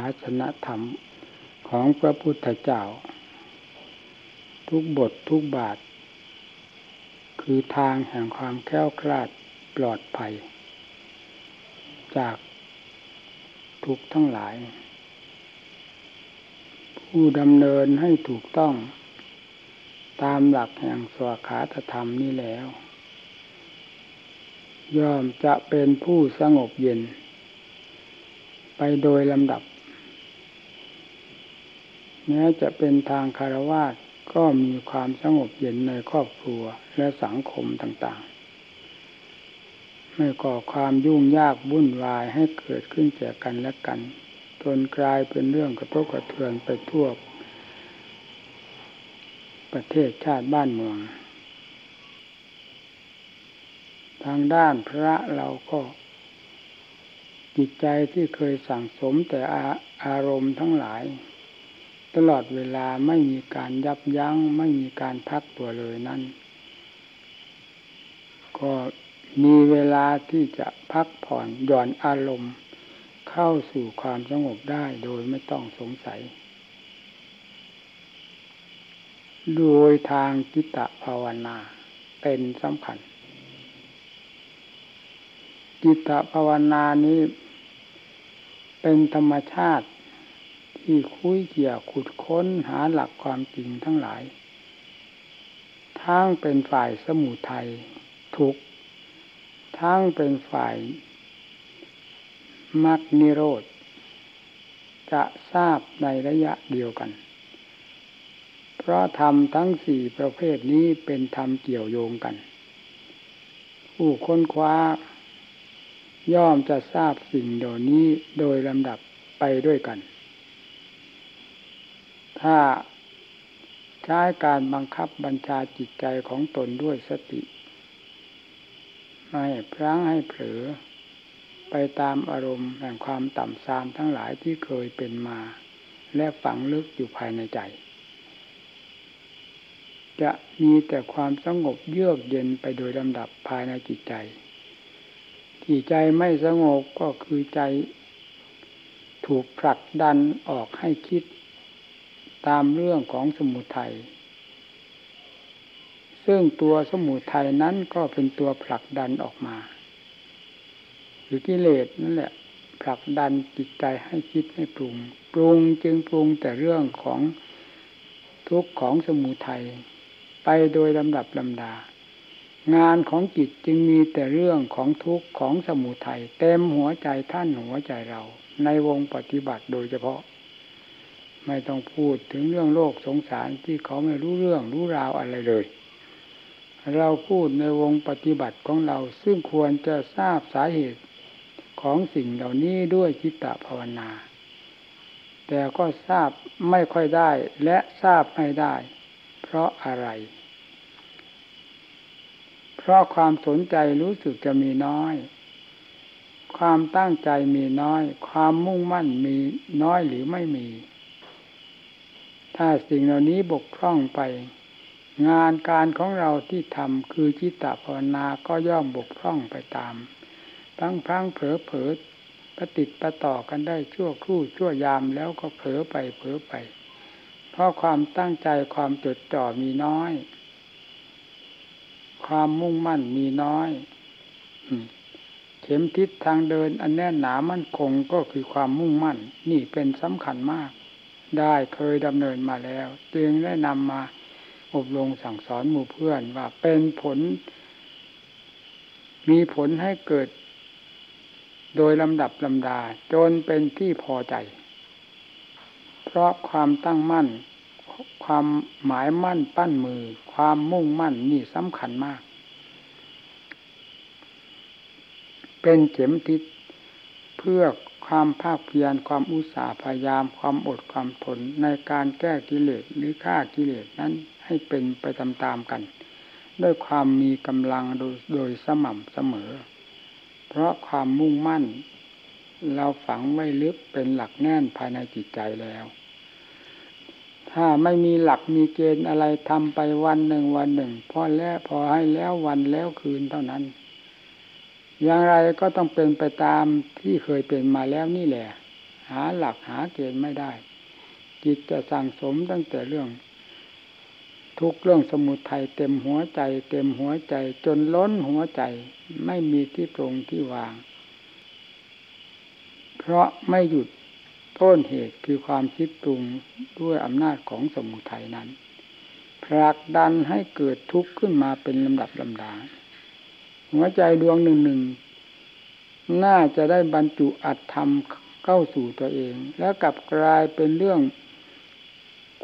าสนธรรมของพระพุทธเจ้า ทุกบททุกบาท คือทางแห่งความแค้วคลาดปลอดภัย จากทุกทั้งหลาย ผู้ดำเนินให้ถูกต้อง ตามหลักแห่งสวขาธรรมนี้แล้ว ย่อมจะเป็นผู้สงบเย็น ไปโดยลำดับ แม้จะเป็นทางคารวาสก็มีความสงบเย็นในครอบครัวและสังคมต่างๆ ไม่ก่อความยุ่งยากวุ่นวายให้เกิดขึ้นแก่กันและกันจนกลายเป็นเรื่องกระทบกระเทือนไปทั่วประเทศชาติบ้านเมือง ทางด้านพระเราก็ จิตใจที่เคยสั่งสมแต่อาอารมณ์ทั้งหลาย ตลอดเวลาไม่มีการยับยัง้ง ไม่มีการพักตัวเลยนั้นก็มีเวลาที่จะพักผ่อนหย่อนอารมณ์ เข้าสู่ความสงบได้โดยไม่ต้องสงสัย โดยทางกิตะภาวนาเป็นสำคัญ กิตะภาวนานี้เป็นธรรมชาติ ที่คุยเกี่ยวขุดค้นหาหลักความจริงทั้งหลาย ทั้งเป็นฝ่ายสมุทัยทุกทั้งเป็นฝ่ายมรรคนิโรธ จะทราบในระยะเดียวกัน เพราะธรรมทั้งสี่ประเภทนี้เป็นธรรมเกี่ยวโยงกัน ผู้ค้นคว้า ย่อมจะทราบสิ่งเหล่านี้โดยลำดับไปด้วยกัน ถ้าใช้การบังคับบัญชาจิตใจของตนด้วยสติไม่พลั้งให้เผลอไปตามอารมณ์แห่งความต่ำทรามทั้งหลายที่เคยเป็นมา และฝังลึกอยู่ภายในใจ จะมีแต่ความสงบเยือกเย็นไปโดยลำดับภายในจิตใจที่ใจไม่สงบก็คือใจถูกผลักดันออกให้คิด ตามเรื่องของสมุทัยซึ่งตัวสมุทัยนั้นก็เป็นตัวผลักดันออกมาหรือกิเลสนั่นแหละ ผลักดันจิตใจให้คิดให้ปรุง ปรุงจึงปรุงแต่เรื่องของทุกข์ของสมุทัยไปโดยลำดับลำดา งานของจิตจึงมีแต่เรื่องของทุกข์ของสมุทัยเต็มหัวใจท่านหัวใจเรา ในวงปฏิบัติโดยเฉพาะ ไม่ต้องพูดถึงเรื่องโลกสงสารที่เขาไม่รู้เรื่องรู้ราวอะไรเลย เราพูดในวงปฏิบัติของเราซึ่งควรจะทราบสาเหตุของสิ่งเหล่านี้ด้วยจิตตภาวนา แต่ก็ทราบไม่ค่อยได้และทราบไม่ได้ เพราะอะไร เพราะความสนใจรู้สึกจะมีน้อย ความตั้งใจมีน้อย ความมุ่งมั่นมีน้อยหรือไม่มี ถ้าสิ่งเหล่านี้บกพร่องไป งานการของเราที่ทำคือจิตตภาวนาก็ย่อมบกพร่องไปตามพังพังเผลอเผลอปฏิติดประต่อกันได้ชั่วครู่ชั่วยามแล้วก็เผลอไปเผลอไป เพราะความตั้งใจความจดจ่อมีน้อย ความมุ่งมั่นมีน้อยเข็มทิศทางเดินอันแน่นหนามั่นคงก็คือความมุ่งมั่น นี่เป็นสำคัญมาก ได้เคยดำเนินมาแล้ว จึงได้นำมาอบรมสั่งสอนหมู่เพื่อนว่าเป็นผล มีผลให้เกิด โดยลำดับลำดาจนเป็นที่พอใจ เพราะความตั้งมั่น ความหมายมั่นปั้นมือ ความมุ่งมั่นนี่สำคัญมาก เป็นเข็มทิศเพื่อ ความภาคเพียรความอุตสาห์พยายามความอดความทนในการแก้กิเลสหรือฆ่ากิเลสนั้นให้เป็นไปตามๆกัน ด้วยความมีกำลังโดยโดยสม่ำเสมอ เพราะความมุ่งมั่น เราฝังไว้ลึกเป็นหลักแน่นภายในจิตใจแล้ว ถ้าไม่มีหลักมีเกณฑ์อะไรทำไปวันหนึ่งวันหนึ่งพอแล้วพอให้แล้ววันแล้วคืนเท่านั้น อย่างไรก็ต้องเป็นไปตามที่เคยเป็นมาแล้วนี่แหละ หาหลักหาเกณฑ์ไม่ได้ จิตจะสั่งสมตั้งแต่เรื่อง ทุกเรื่องสมุทัยเต็มหัวใจ เต็มหัวใจ จนล้นหัวใจ ไม่มีที่ตรงที่วาง เพราะไม่หยุดต้นเหตุคือความคิดปรุงด้วยอำนาจของสมุทัยนั้นผลักดันให้เกิดทุกข์ขึ้นมาเป็นลำดับลำดา หัวใจดวงหนึ่งหนึ่งน่าจะได้บรรจุอัตธรรมเข้าสู่ตัวเอง แล้วกลับกลายเป็นเรื่อง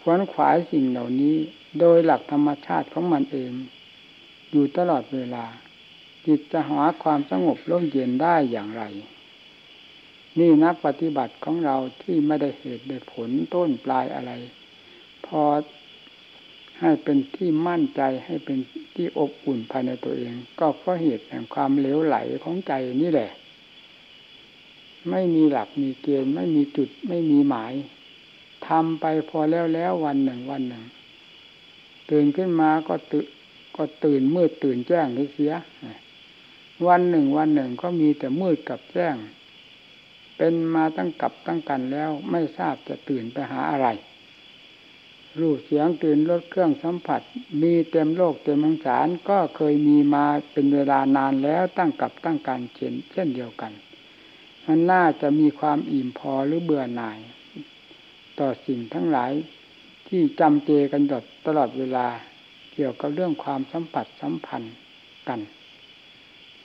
ขวนขวายสิ่งเหล่านี้ โดยหลักธรรมชาติของมันเอง อยู่ตลอดเวลา จิตจะหาความสงบร่มเย็นได้อย่างไร นี่นักปฏิบัติของเราที่ไม่ได้เหตุได้ผลต้นปลายอะไร พอ ให้เป็นที่มั่นใจให้เป็นที่อบอุ่นภายในตัวเอง ก็เพราะเหตุแห่งความเหลวไหลของใจนี่แหละ ไม่มีหลักมีเกณฑ์ไม่มีจุดไม่มีหมายทำไปพอแล้วแล้ววันหนึ่งวันหนึ่ง ตื่นขึ้นมาก็ตื่นก็ตื่นมืดตื่นแจ้งเลยเสีย วันหนึ่งวันหนึ่งก็มีแต่มืดกับแจ้ง เป็นมาตั้งกับตั้งกันแล้วไม่ทราบจะตื่นไปหาอะไร รูปเสียงกลิ่นรสเครื่องสัมผัส มีเต็มโลกเต็มมังสารก็เคยมีมาเป็นเวลานานแล้วตั้งกับตั้งการเช่นเช่นเดียวกันมันน่าจะมีความอิ่มพอหรือเบื่อหน่าย ต่อสิ่งทั้งหลายที่จำเจกันตลอดเวลาเกี่ยวกับเรื่องความสัมผัสสัมพันธ์กัน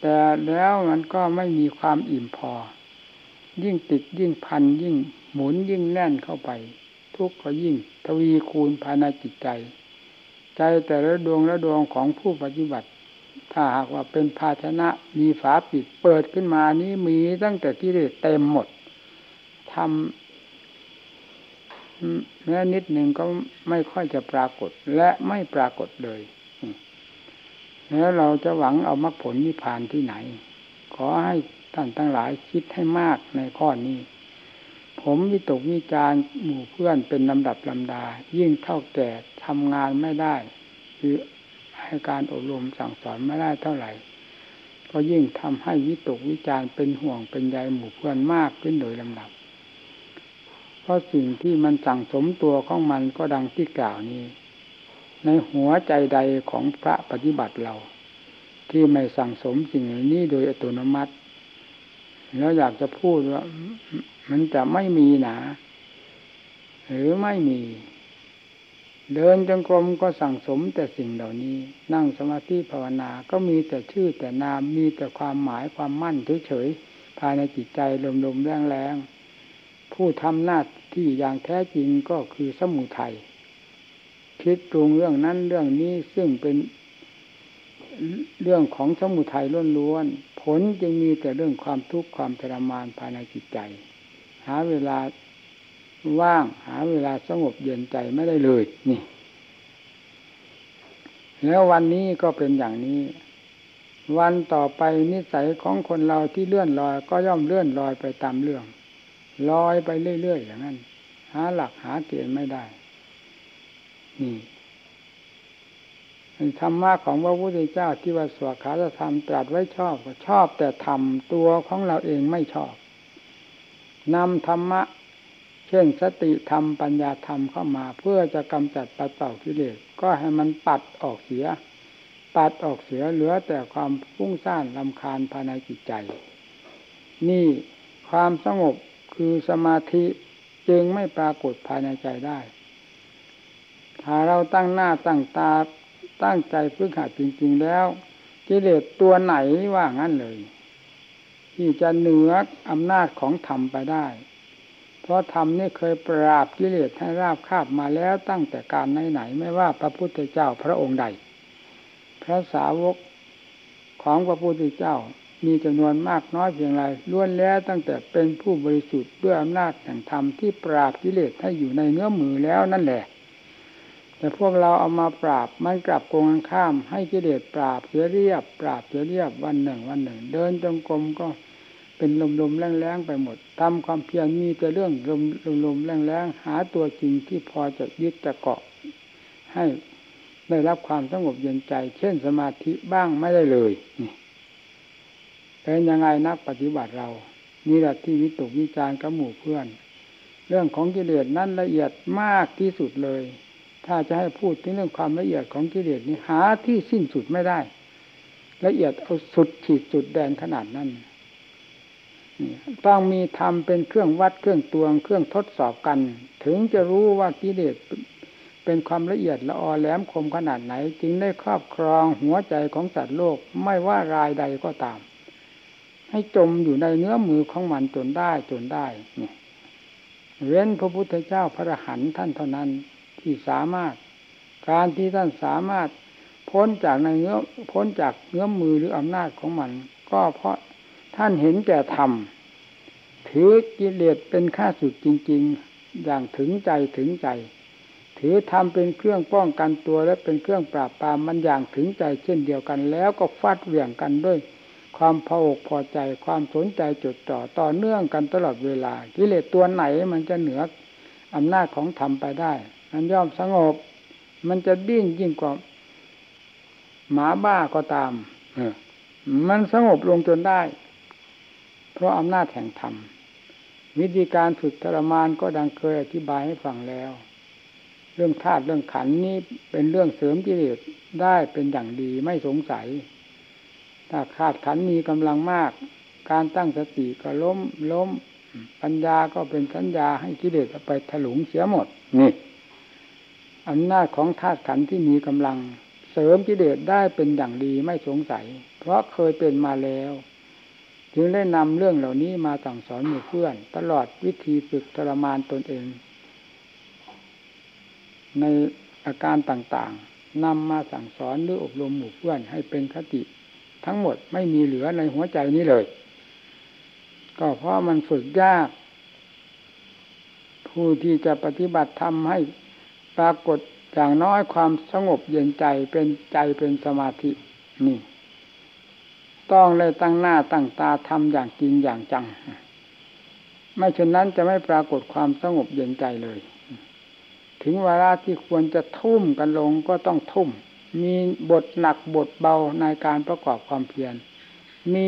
แต่แล้วมันก็ไม่มีความอิ่มพอ ยิ่งติดยิ่งพันยิ่งหมุนยิ่งแน่นเข้าไป ทุกข์ก็ยิ่ง ทวีคูณภายในจิตใจ ใจแต่ละดวงละดวงของผู้ปฏิบัติ ถ้าหากว่าเป็นภาชนะมีฝาปิดเปิดขึ้นมานี้มีตั้งแต่ที่เต็มหมดทำแม้นิดหนึ่งก็ไม่ค่อยจะปรากฏและไม่ปรากฏเลยแล้วเราจะหวังเอามรรคผลนิพพานที่ไหน ขอให้ท่านทั้งหลายคิดให้มากในข้อนี้ ผมวิตกวิจารหมู่เพื่อนเป็นลำดับลำดา ยิ่งเท่าแก่ทำงานไม่ได้ คือให้การอบรมสั่งสอนไม่ได้เท่าไหร่ ก็ยิ่งทำให้วิตกวิจารเป็นห่วงเป็นใยหมู่เพื่อนมากขึ้นโดยลำดับ เพราะสิ่งที่มันสั่งสมตัวของมันก็ดังที่กล่าวนี้ ในหัวใจใดของพระปฏิบัติเรา ที่ไม่สั่งสมสิ่งนี้โดยอัตโนมัติ แล้วอยากจะพูดว่ามันจะไม่มีหนาหรือไม่มี เดินจงกรมก็สั่งสมแต่สิ่งเหล่านี้ นั่งสมาธิภาวนาก็มีแต่ชื่อแต่นามมีแต่ความหมายความมั่นเฉยๆภายในจิตใจลมๆแรงๆผู้ทำหน้าที่อย่างแท้จริงก็คือสมุทัยคิดปรุงเรื่องนั้นเรื่องนี้ซึ่งเป็น เรื่องของสมุทัยล้วนๆผลจึงมีแต่เรื่องความทุกข์ความทรมานภายในจิตใจ หาเวลาว่างหาเวลาสงบเย็นใจไม่ได้เลยนี่ แล้ววันนี้ก็เป็นอย่างนี้ วันต่อไปนิสัยของคนเราที่เลื่อนลอย ก็ย่อมเลื่อนลอยไปตามเรื่องลอยไปเรื่อยๆอย่างนั้น หาหลักหาเกณฑ์ไม่ได้ นี่ ธรรมะของพระพุทธเจ้าที่ว่าสวขาธรรมตรัสไว้ชอบก็ชอบแต่ทำตัวของเราเองไม่ชอบนำธรรมะ เช่นสติธรรมปัญญาธรรมเข้ามา เพื่อจะกำจัดปัดเป่ากิเลสก็ให้มันปัดออกเสีย ปัดออกเสียเหลือแต่ความฟุ้งซ่านลำคาญภายในจิตใจ นี่ความสงบคือสมาธิจึงไม่ปรากฏภายในใจได้ ถ้าเราตั้งหน้าตั้งตา ตั้งใจพึ่งหัดจริง ๆ แล้วกิเลสตัวไหนว่างั้นเลย ที่จะเหนืออำนาจของธรรมไปได้ เพราะธรรมนี่เคยปราบกิเลสให้ราบคาบมาแล้วตั้งแต่การไหนๆไม่ว่าพระพุทธเจ้าพระองค์ใด พระสาวกของพระพุทธเจ้ามีจำนวนมากน้อยเพียงไรล้วนแล้วตั้งแต่เป็นผู้บริสุทธิ์ด้วยอำนาจแห่งธรรมที่ปราบกิเลสให้อยู่ในเนื้อมือแล้วนั่นแหละ แต่พวกเราเอามาปราบมันกลับโกงข้าม ให้กิเลสปราบเสียเรียบ ปราบเสียเรียบวันหนึ่งวันหนึ่ง เดินจงกรมก็เป็นลมๆแรงๆไปหมดทำความเพียรมีแต่เรื่องลมๆแรงๆหาตัวจริงที่พอจะยึดจะเกาะ ให้ได้รับความสงบเย็นใจ เช่นสมาธิบ้างไม่ได้เลยนี่เป็นยังไงนักปฏิบัติเรา นี่แหละที่วิตกวิจารกับหมู่เพื่อน เรื่องของกิเลสนั้นละเอียดมากที่สุดเลย ถ้าจะให้พูดถึงเรื่องความละเอียดของกิเลสนี้หาที่สิ้นสุดไม่ได้ ละเอียดเอาสุดขีดสุดแดนขนาดนั้นต้องมีธรรมเป็นเครื่องวัดเครื่องตวง เครื่องทดสอบกัน ถึงจะรู้ว่ากิเลสเป็นความละเอียดละออแหลมคมขนาดไหน จึงได้ครอบครองหัวใจของสัตว์โลกไม่ว่ารายใดก็ตาม ให้จมอยู่ในเนื้อมือของมันจนได้จนได้เนี่ยเว้นพระพุทธเจ้าพระหันท่านเท่านั้น ที่สามารถ การที่ท่านสามารถพ้นจากในเนื้อพ้นจากเนื้อมือหรืออำนาจของมัน ก็เพราะท่านเห็นแก่ธรรมถือกิเลสเป็นข้าสุดจริง ๆ อย่างถึงใจถึงใจ ถือธรรมเป็นเครื่องป้องกันตัวและเป็นเครื่องปราบปรามมันอย่างถึงใจเช่นเดียวกัน แล้วก็ฟาดเหวี่ยงกันด้วย ความพออกพอใจความสนใจจดจ่อต่อเนื่องกันตลอดเวลา กิเลสตัวไหนมันจะเหนืออำนาจของธรรมไปได้ มันย่อมสงบ มันจะดิ้นยิ่งกว่าหมาบ้าก็ตามมันสงบลงจนได้ เพราะอำนาจแห่งธรรมวิธีการฝึกทรมานก็ดังเคยอธิบายให้ฟังแล้ว เรื่องธาตุเรื่องขันนี้เป็นเรื่องเสริมกิเลสได้เป็นอย่างดีไม่สงสัย ถ้าขาดขันมีกำลังมาก การตั้งสติก็ล้มล้มปัญญาก็เป็นสัญญาให้กิเลสไปถลุงเสียหมดนี่ อำนาจของธาตุขันธ์ที่มีกำลัง เสริมกิเลสได้เป็นอย่างดีไม่สงสัย เพราะเคยเป็นมาแล้ว จึงได้นำเรื่องเหล่านี้มาสั่งสอนหมู่เพื่อน ตลอดวิธีฝึกทรมานตนเอง ในอาการต่างๆนำมาสั่งสอนหรืออบรมหมู่เพื่อนให้เป็นคติ ทั้งหมดไม่มีเหลือในหัวใจนี้เลย ก็เพราะมันฝึกยาก ผู้ที่จะปฏิบัติทำให้ ปรากฏอย่างน้อยความสงบเย็นใจเป็นใจเป็นสมาธินี่ ต้องเลยตั้งหน้าตั้งตาทำอย่างจริงอย่างจัง ไม่เช่นนั้นจะไม่ปรากฏความสงบเย็นใจเลย ถึงเวลาที่ควรจะทุ่มกันลงก็ต้องทุ่ม มีบทหนักบทเบาในการประกอบความเพียร มี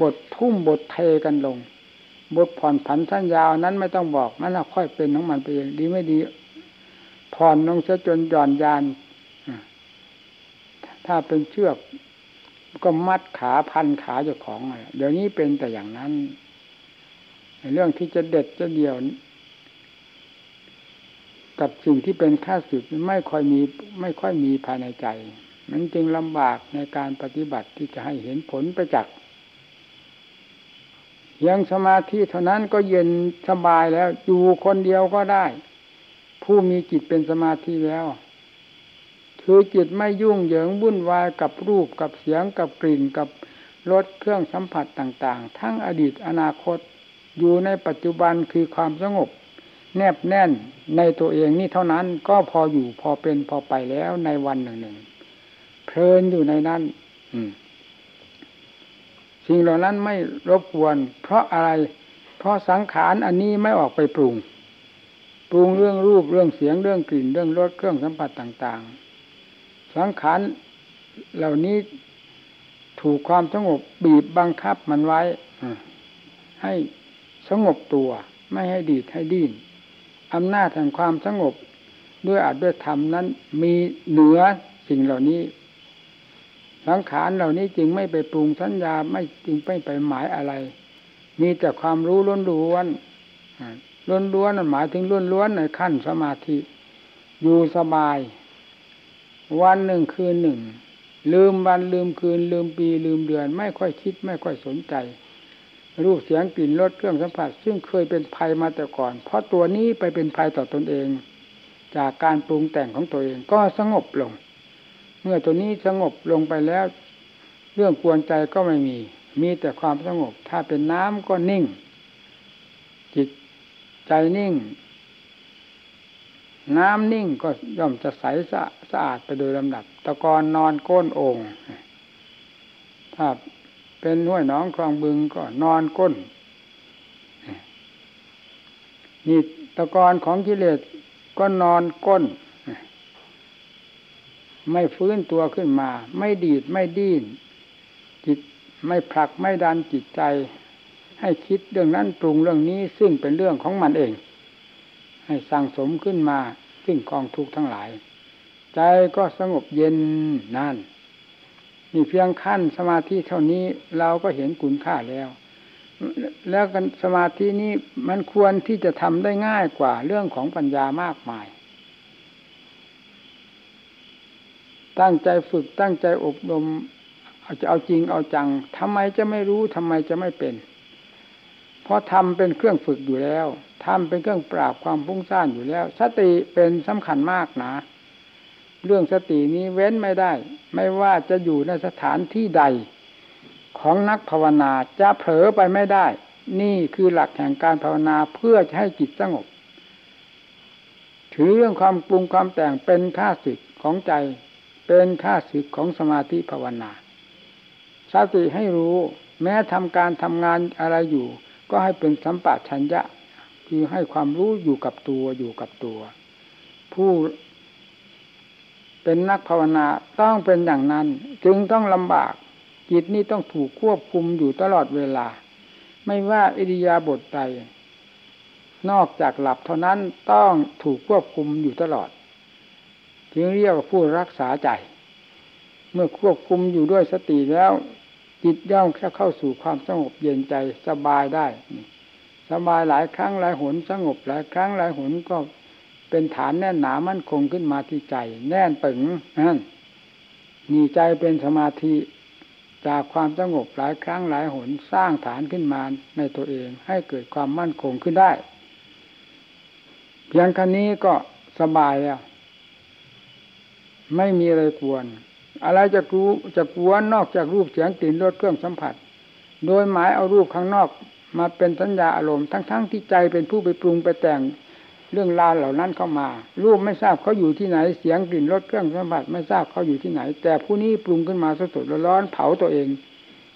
บททุ่มบทเทกันลงบทผ่อนผันสั้นยาวนั้นไม่ต้องบอกมันค่อยเป็นของมันไปเองดีไม่ดี ผ่อนลงซะจนหย่อนยาน ถ้าเป็นเชือก ก็มัดขาพันขาเจ้าของเดี๋ยวนี้เป็นแต่อย่างนั้น เรื่องที่จะเด็ดจะเดียว กับสิ่งที่เป็นข้าศึกไม่ค่อยมีไม่ค่อยมีภายในใจ มันจึงลำบากในการปฏิบัติที่จะให้เห็นผลประจักษ์ยังสมาธิเท่านั้นก็เย็นสบายแล้วอยู่คนเดียวก็ได้ ผู้มีจิตเป็นสมาธิแล้วคือจิตไม่ยุ่งเหยิงวุ่นวายกับรูปกับเสียงกับกลิ่นกับรสเครื่องสัมผัสต่างๆ ทั้งอดีตอนาคตอยู่ในปัจจุบันคือความสงบ แนบแน่นในตัวเองนี่เท่านั้นก็พออยู่พอเป็นพอไปแล้วในวันหนึ่งหนึ่งเพลินอยู่ในนั้นสิ่งเหล่านั้นไม่รบกวน เพราะอะไร เพราะสังขารอันนี้ไม่ออกไปปรุง ปรุงเรื่องรูปเรื่องเสียงเรื่องกลิ่นเรื่องรสเครื่องสัมผัสต่าง ๆ สังขารเหล่านี้ถูกความสงบบีบบังคับมันไว้ให้สงบตัวไม่ให้ดีดให้ดิ้นอำนาจแห่งความสงบด้วยอาจด้วยธรรมนั้น มีเหนือสิ่งเหล่านี้ สังขารเหล่านี้จึงไม่ไปปรุงสัญญาไม่จึงไม่ไปหมายอะไร มีแต่ความรู้ล้วนๆ ล้วนล้วนหมายถึงล้วนล้วนในขั้นสมาธิ อยู่สบาย วันหนึ่งคืนหนึ่ง ลืมวันลืมคืน ลืมปีลืมเดือน ไม่ค่อยคิดไม่ค่อยสนใจ รูปเสียงกลิ่นรสเครื่องสัมผัส ซึ่งเคยเป็นภัยมาแต่ก่อน เพราะตัวนี้ไปเป็นภัยต่อตอนเอง จากการปรุงแต่งของตัวเองก็สงบลง เมื่อตัวนี้สงบลงไปแล้ว เรื่องกวนใจก็ไม่มี มีแต่ความสงบ ถ้าเป็นน้ำก็นิ่ง ใจนิ่ง น้ำนิ่งก็ย่อมจะใสสะสะอาดไปโดยลำดับ ตะกอนนอนก้นโอ่งถ้าเป็นห้วยน้องคลองบึงก็นอนก้น นี่ตะกอนของกิเลสก็นอนก้น ไม่ฟื้นตัวขึ้นมา ไม่ดีดไม่ดิ้นจิตไม่ผลักไม่ดันจิตใจ ให้คิดเรื่องนั้นปรุงเรื่องนี้ซึ่งเป็นเรื่องของมันเอง ให้สั่งสมขึ้นมาซึ่งกองทุกข์ทั้งหลาย ใจก็สงบเย็นนั่นนี่เพียงขั้นสมาธิเท่านี้เราก็เห็นคุณค่าแล้ว แล้วกันสมาธินี้มันควรที่จะทำได้ง่ายกว่าเรื่องของปัญญามากมาย ตั้งใจฝึกตั้งใจอบรมอาจะเอาจริงเอาจังทำไมจะไม่รู้ทำไมจะไม่เป็น เพราะทำเป็นเครื่องฝึกอยู่แล้วทำเป็นเครื่องปราบความพุ่งซ่านอยู่แล้ว สติเป็นสำคัญมากนะ เรื่องสตินี้เว้นไม่ได้ ไม่ว่าจะอยู่ในสถานที่ใด ของนักภาวนาจะเผลอไปไม่ได้ นี่คือหลักแห่งการภาวนาเพื่อจะให้จิตสงบ ถือเรื่องความปรุงความแต่งเป็นค่าศึกของใจ เป็นค่าศึกของสมาธิภาวนา สติให้รู้ แม้ทำการทำงานอะไรอยู่ ก็ให้เป็นสัมปชัญญะ คือให้ความรู้อยู่กับตัวอยู่กับตัว ผู้เป็นนักภาวนาต้องเป็นอย่างนั้น จึงต้องลำบาก จิตนี่ต้องถูกควบคุมอยู่ตลอดเวลา ไม่ว่าอิริยาบถใดนอกจากหลับเท่านั้นต้องถูกควบคุมอยู่ตลอด จึงเรียกว่าผู้รักษาใจ เมื่อควบคุมอยู่ด้วยสติแล้ว จิตย่อมแค่เข้าสู่ความสงบเย็นใจสบายได้ สบายหลายครั้งหลายหนสงบหลายครั้งหลายหนก็เป็นฐานแน่นหนามั่นคงขึ้นมาที่ใจ แน่นปึงนั่นมีใจเป็นสมาธิจากความสงบหลายครั้งหลายหนสร้างฐานขึ้นมาในตัวเองให้เกิดความมั่นคงขึ้นได้ เพียงคันนี้ก็สบายแล้ว ไม่มีอะไรกวน อะไรจะกลัวจะกวนนอกจากรูปเสียงกลิ่นรสเครื่องสัมผัส โดยหมายเอารูปข้างนอกมาเป็นสัญญาอารมณ์ทั้งๆทที่ใจเป็นผู้ไปปรุงไปแต่งเรื่องราวเหล่านั้นเข้ามา รูปไม่ทราบเขาอยู่ที่ไหนเสียงกลิ่นรสเครื่องสัมผัสไม่ทราบเขาอยู่ที่ไหน แต่ผู้นี้ปรุงขึ้นมาสดๆร้อนเผาตัวเอง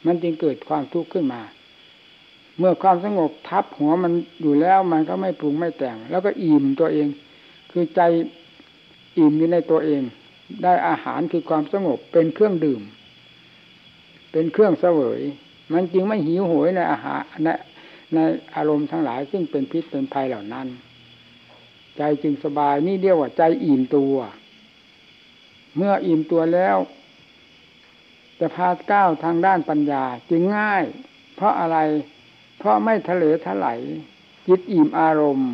มันจึงเกิดความทุกข์ขึ้นมา เมื่อความสงบทับหัวมันอยู่แล้วมันก็ไม่ปรุงไม่แต่ง แล้วก็อิ่มตัวเอง คือใจอิ่มอยู่ในตัวเอง ได้อาหารคือความสงบเป็นเครื่องดื่ม เป็นเครื่องเสวย มันจึงไม่หิวโหยในอาหารในในอารมณ์ทั้งหลาย ซึ่งเป็นพิษเป็นภัยเหล่านั้น ใจจึงสบายนี่เรียกว่าใจอิ่มตัว เมื่ออิ่มตัวแล้วจะพาก้าวทางด้านปัญญาจึงง่าย เพราะอะไร เพราะไม่ทะเลทลายจิตอิ่มอารมณ์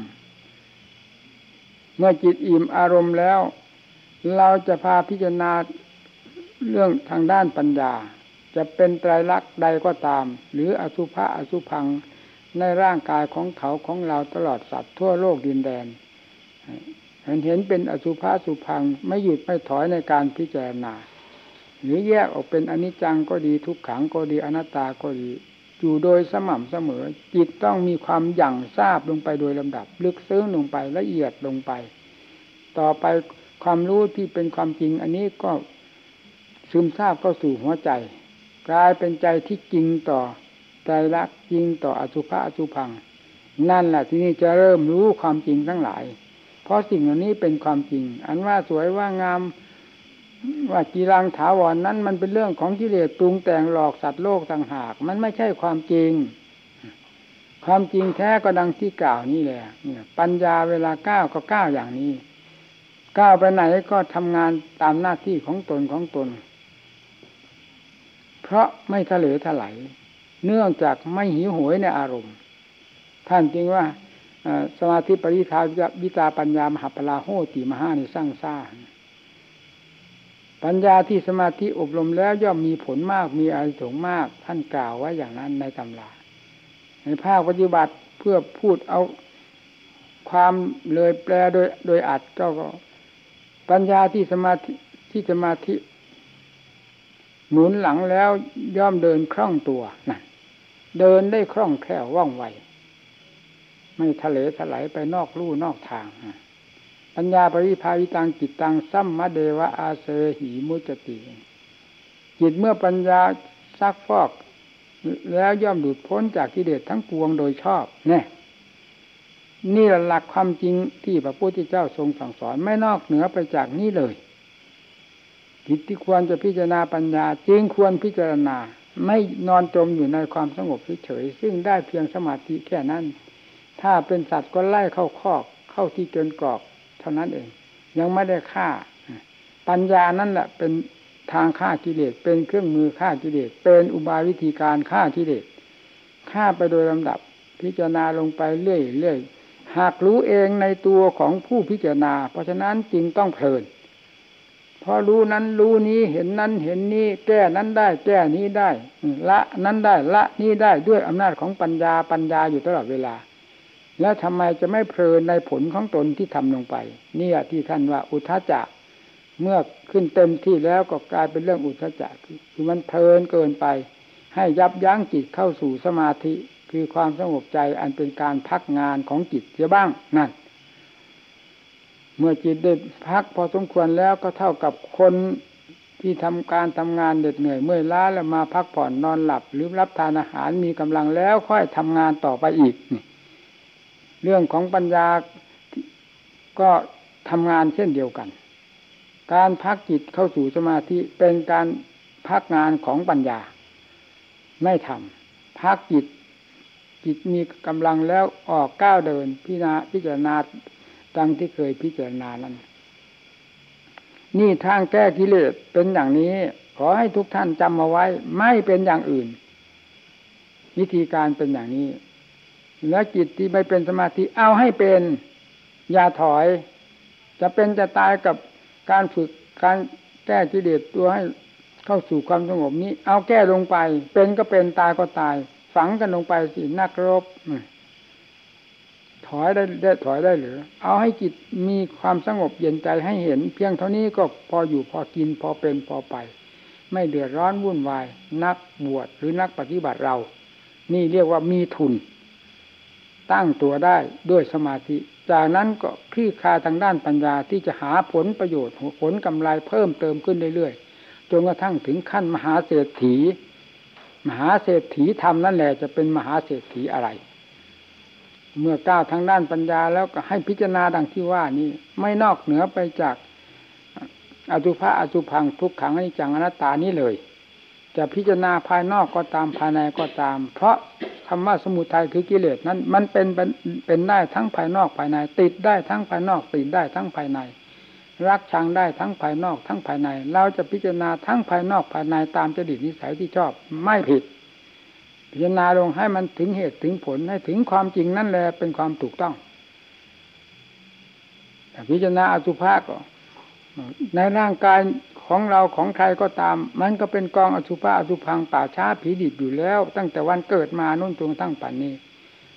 เมื่อจิตอิ่มอารมณ์แล้ว เราจะพาพิจารณาเรื่องทางด้านปัญญา จะเป็นไตรลักษณ์ใดก็ตาม หรืออสุภะอสุพังในร่างกายของเขาของเราตลอดสัตว์ทั่วโลกดินแดนเห็นเห็นเป็นอสุภาสุพังไม่หยุดไม่ถอยในการพิจารณา หรือแยกออกเป็นอนิจจังก็ดีทุกขังก็ดีอนัตตาก็ดีอยู่โดยสม่ำเสมอ จิตต้องมีความหยั่งทราบลงไปโดยลำดับ ลึกซึ้งลงไปละเอียดลงไป ต่อไป ความรู้ที่เป็นความจริง อันนี้ก็ซึมซาบเข้าสู่หัวใจ กลายเป็นใจที่จริงต่อใจรักจริงต่ออสุภะอสุพัง นั่นแหละที่นี่จะเริ่มรู้ความจริงทั้งหลาย เพราะสิ่งเหล่านี้เป็นความจริง อันว่าสวยว่างามว่ากีรังถาวรนนั้นมันเป็นเรื่องของกิเลสปรุงแต่งหลอกสัตว์โลกต่างหาก มันไม่ใช่ความจริง ความจริงแท้ก็ดังที่กล่าวนี่แหละปัญญาเวลาก้าวก็ก้าวอย่างนี้ ก้าวไปไหนก็ทำงานตามหน้าที่ของตนของตน เพราะไม่ทะเลถลายเนื่องจากไม่หิวโหยในอารมณ์ ท่านจริงว่าสมาธิปริทาวิตาปัญญามหาปลาโหติมหาในสร้างซ่าปัญญาที่สมาธิอบรมแล้วย่อมมีผลมากมีอานิสงส์มาก ท่านกล่าวไว้อย่างนั้นในตำราในภาคปฏิบัติเพื่อพูดเอาความเลยแปลโดยโดยอัดก็ ปัญญาที่สมาธิที่สมาธิ หมุนหลังแล้วย่อมเดินคล่องตัวน่ะเดินได้คล่องแคล่วว่องไว ไม่ทะเลถลายไปนอกลู่นอกทางปัญญาปริภาวิตังจิตตังซัมมะเดวะอาเซหิมุจติจิตเมื่อปัญญาซักฟอก แล้วย่อมดูดพ้นจากกิเลสทั้งปวงโดยชอบเนี่ย นี่หละหลักความจริงที่พระพุทธเจ้าทรงสั่งสอนไม่นอกเหนือไปจากนี้เลยจิตที่ควรจะพิจารณาปัญญาจึงควรพิจารณา ไม่นอนจมอยู่ในความสงบเฉยซึ่งได้เพียงสมาธิแค่นั้น ถ้าเป็นสัตว์ก็ไล่เข้าคอกเข้าเข้าที่จนกรอกเท่านั้นเอง ยังไม่ได้ฆ่า ปัญญานั่นแหละเป็นทางฆ่ากิเลสเป็นเครื่องมือฆ่ากิเลสเป็นอุบายวิธีการฆ่ากิเลสฆ่าไปโดยลำดับ พิจารณาลงไปเรื่อยๆ หากรู้เองในตัวของผู้พิจารณา เพราะฉะนั้นจึงต้องเพลินพอรู้นั้นรู้นี้เห็นนั้นเห็นนี้แก้นั้นได้ แก้นี้ได้ ละนั้นได้ละนี้ได้ด้วยอำนาจของปัญญาปัญญาอยู่ตลอดเวลา แล้วทำไมจะไม่เพลินในผลของตนที่ทำลงไป นี่ที่ท่านว่าอุทาจะเมื่อขึ้นเต็มที่แล้วก็กลายเป็นเรื่องอุทาจะคือมันเพลินเกินไป ให้ยับยั้งจิตเข้าสู่สมาธิ คือความสงบใจอันเป็นการพักงานของจิตเสียบ้างนั่น เมื่อจิตได้พักพอสมควรแล้วก็เท่ากับคนที่ทำการทำงานเหน็ดเหนื่อยเมื่อยล้าแล้วมาพักผ่อนนอนหลับ หรือรับทานอาหารมีกำลังแล้วค่อยทำงานต่อไปอีกนี่เรื่องของปัญญาก็ทำงานเช่นเดียวกัน การพักจิตเข้าสู่สมาธิเป็นการพักงานของปัญญา ไม่ทำพักจิต จิตมีกำลังแล้วออกก้าวเดิน พิจารณาพิจารณาดังที่เคยพิจารณานั้น นี่ทางแก้กิเลสเป็นอย่างนี้ ขอให้ทุกท่านจำมาไว้ ไม่เป็นอย่างอื่น วิธีการเป็นอย่างนี้ แล้วจิตที่ไม่เป็นสมาธิเอาให้เป็น อย่าถอย จะเป็นจะตายกับการฝึกการแก้กิเลสตัวให้เข้าสู่ความสงบนี้ เอาแก้ลงไป เป็นก็เป็นตายก็ตาย ฝังกันลงไปสินักรบถอยได้ได้ถอยได้หรือ เอาให้จิตมีความสงบเย็นใจให้เห็น เพียงเท่านี้ก็พออยู่พอกินพอเป็นพอไป ไม่เดือดร้อนวุ่นวาย นักบวชหรือนักปฏิบัติเรา นี่เรียกว่ามีทุน ตั้งตัวได้ด้วยสมาธิ จากนั้นก็คลี่คลายทางด้านปัญญาที่จะหาผลประโยชน์ผลกำไรเพิ่มเติมขึ้นเรื่อยๆจนกระทั่งถึงขั้นมหาเศรษฐี มหาเศรษฐีธรรมนั่นแหละจะเป็นมหาเศรษฐีอะไร เมื่อก้าวทางด้านปัญญาแล้วก็ให้พิจารณาดังที่ว่านี้ไม่นอกเหนือไปจากอสุภะอสุพังทุกขังอนิจจังอนัตตานี้เลย จะพิจารณาภายนอกก็ตามภายในก็ตาม เพราะธรรมะสมุทัยคือกิเลสนั้น มันเป็นเป็นได้ทั้งภายนอกภายใน ติดได้ทั้งภายนอกติดได้ทั้งภายใน รักชังได้ทั้งภายนอกทั้งภายใน เราจะพิจารณาทั้งภายนอกภายในตามจดิตนิสัยที่ชอบไม่ผิด พิจารณาลงให้มันถึงเหตุถึงผลให้ถึงความจริงนั่นแหละเป็นความถูกต้องพิจารณาอสุภะก็ในร่างกายของเราของใครก็ตาม มันก็เป็นกองอสุภะอสุพังป่าช้าผีดิบอยู่แล้ว ตั้งแต่วันเกิดมานุ่นจงทั้งป่านนี้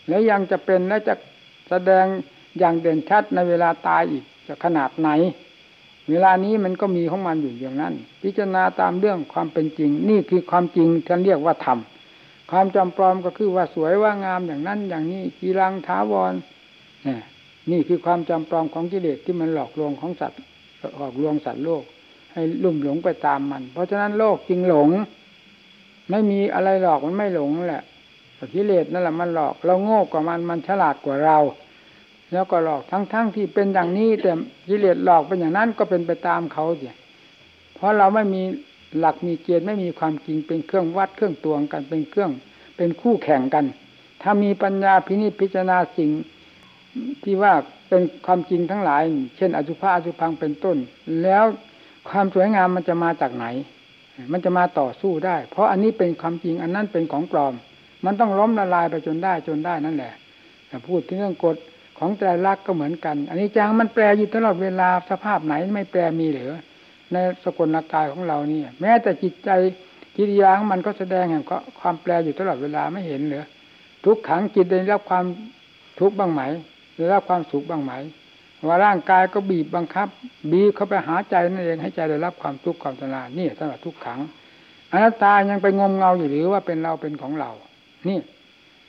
แล้วยังจะเป็นและจะแสดงอย่างเด่นชัดในเวลาตายอีกจะขนาดไหน เวลานี้มันก็มีของมันอยู่อย่างนั้น พิจารณาตามเรื่องความเป็นจริง นี่คือความจริงที่เรียกว่าธรรมความจำปลอมก็คือว่าสวยว่างามอย่างนั้น อย่างนี้กีรังท้าวรนี่นี่คือความจำปลอมของกิเลสที่มันหลอกลวงของสัตว์หลอกลวงสัตว์โลก ให้ลุ่มหลงไปตามมัน เพราะฉะนั้นโลกจึงหลง ไม่มีอะไรหลอกมันไม่หลงแหละกิเลสนั่นแหละมันหลอก เราโง่กว่ามันมันฉลาดกว่าเรา แล้วก็หลอกทั้งๆทที่เป็นอย่างนี้แต่กิเลสหลอกเป็นอย่างนั้นก็เป็นไปตามเขาเดียเพราะเราไม่มีหลักมีเกณฑ์ไม่มีความจริงเป็นเครื่องวัดเครื่องตวงกันเป็นเครื่องเป็นคู่แข่งกัน ถ้ามีปัญญาพินิจพิจารณาสิ่งที่ว่าเป็นความจริงทั้งหลาย เช่น อสุภะอสุพังเป็นต้น แล้วความสวยงามมันจะมาจากไหน มันจะมาต่อสู้ได้ เพราะอันนี้เป็นความจริงอันนั้นเป็นของปลอม มันต้องล้มละลายไปจนได้จนได้นั่นแหละแต่พูดถึงเรื่องกฎ ของใจรักก็เหมือนกัน อันนี้จังมันแปรอยู่ตลอดเวลาสภาพไหนไม่แปรมีหรือในสกลกายของเรานี่แม้แต่จิตใจกิริยาของมันก็แสดงแห่งความแปรอยู่ตลอดเวลาไม่เห็นหรือทุกขังจิตได้รับความทุกข์บ้างไหมได้รับความสุขบ้างไหมว่าร่างกายก็บีบบังคับ บีบเข้าไปหาใจนั่นเองให้ใจได้รับความทุกข์ความตนานี่สำหรับทุกขังอนัตตายังไปงมเงาอยู่หรือว่าเป็นเราเป็นของเรา นี่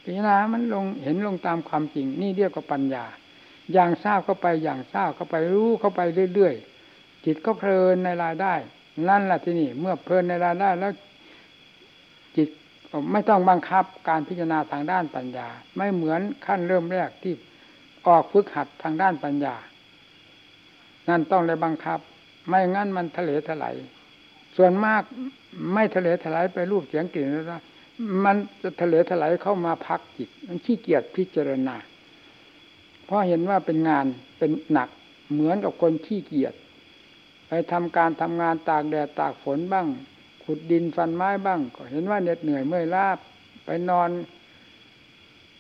พิจารณามันลงเห็นลงตามความจริง นี่เรียกว่าปัญญา อย่างทราบเข้าไปอย่างทราบเข้าไปรู้เข้าไปเรื่อยๆจิตก็เพลินในรายได้ นั่นแหละที่นี่ เมื่อเพลินในรายได้แล้ว จิตไม่ต้องบังคับการพิจารณาทางด้านปัญญา ไม่เหมือนขั้นเริ่มแรกที่ออกฝึกหัดทางด้านปัญญา นั่นต้องเลยบังคับ ไม่งั้นมันทะเลถลายส่วนมากไม่ทะเลถลายไปรูปเสียงกลิ่นแล้ว มันจะทะเลถลายเข้ามาพักจิต มันขี้เกียจพิจารณา เพราะเห็นว่าเป็นงานเป็นหนักเหมือนกับคนขี้เกียจไปทำการทำงานตากแดดตากฝนบ้าง ขุดดินฟันไม้บ้าง ก็เห็นว่าเหน็ดเหนื่อยเมื่อยล้าไปนอน